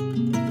Thank you.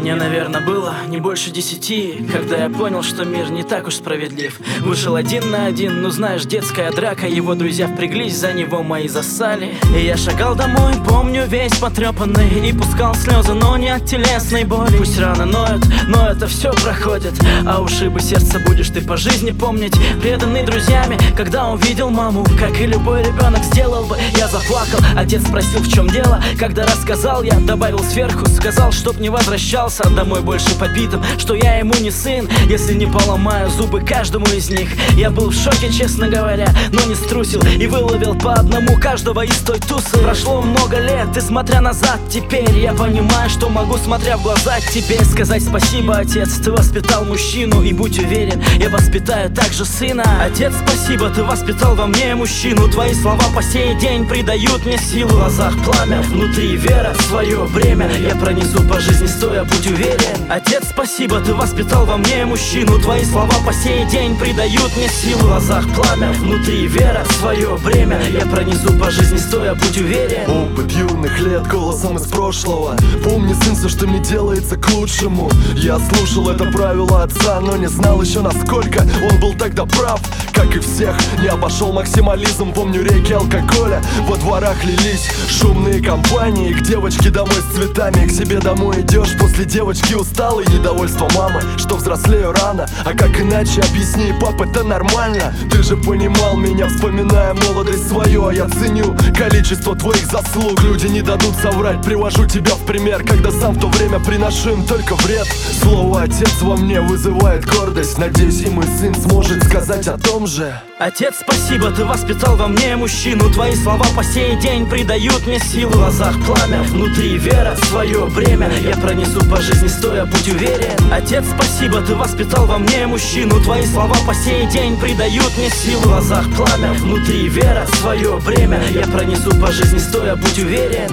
Мне, наверное, было не больше десяти Когда я понял, что мир не так уж справедлив. Вышел один на один, ну знаешь, детская драка Его друзья впряглись, за него мои засали. И я шагал домой, помню, весь потрепанный И пускал слезы, но не от телесной боли. Пусть рано ноют, но это все проходит А ушибы сердца будешь ты по жизни помнить. Преданный друзьями, когда увидел маму Как и любой ребенок сделал бы, я заплакал Отец спросил, в чем дело, когда рассказал Я добавил сверху, сказал, чтоб не возвращался домой больше побитым Что я ему не сын, если не поломаю зубы каждому из них. Я был в шоке, честно говоря, но не струсил И выловил по одному каждого из той тусы. Прошло много лет, и смотря назад теперь Я понимаю, что могу, смотря в глаза тебе Сказать спасибо, отец, ты воспитал мужчину И будь уверен, я воспитаю также сына. Отец, спасибо, ты воспитал во мне мужчину. Твои слова по сей день придают мне силу. В глазах пламя, внутри вера свое время. Я пронесу по жизни стоя, будь уверен. Отец, спасибо, ты воспитал во мне мужчину. Твои слова по сей день придают мне силу. В глазах пламя, внутри вера в свое время. Я пронесу по жизни стоя, будь уверен. Опыт юных лет голосом из прошлого. Помни, сын, все, что не делается к лучшему. Я слушал это правило отца, но не знал еще насколько Он был тогда прав, как и всех Не обошел максимализм, помню реки алкоголя Во дворах лились шумные компании. К девочке домой с цветами, к себе домой идешь После девочки усталый, недовольство мамы Что взрослею рано, а как иначе объясни, пап, это нормально. Ты же понимал меня, вспоминая молодость свою А я ценю количество твоих заслуг. Люди не дадут соврать, привожу тебя в пример Когда сам в то время приношу им только вред. Слово отец во мне вызывает гордость. Надеюсь, и мой сын сможет сказать о том же. Отец, спасибо, ты воспитал во мне мужчину. Твои слова по сей день придают мне силу. В глазах пламя, внутри вера свое бремя Я пронесу по жизни стоя, будь уверен. Отец, спасибо, ты воспитал во мне мужчину. Твои слова по сей день придают мне силу. В глазах пламя, внутри вера свое бремя Я пронесу по жизни стоя, будь уверен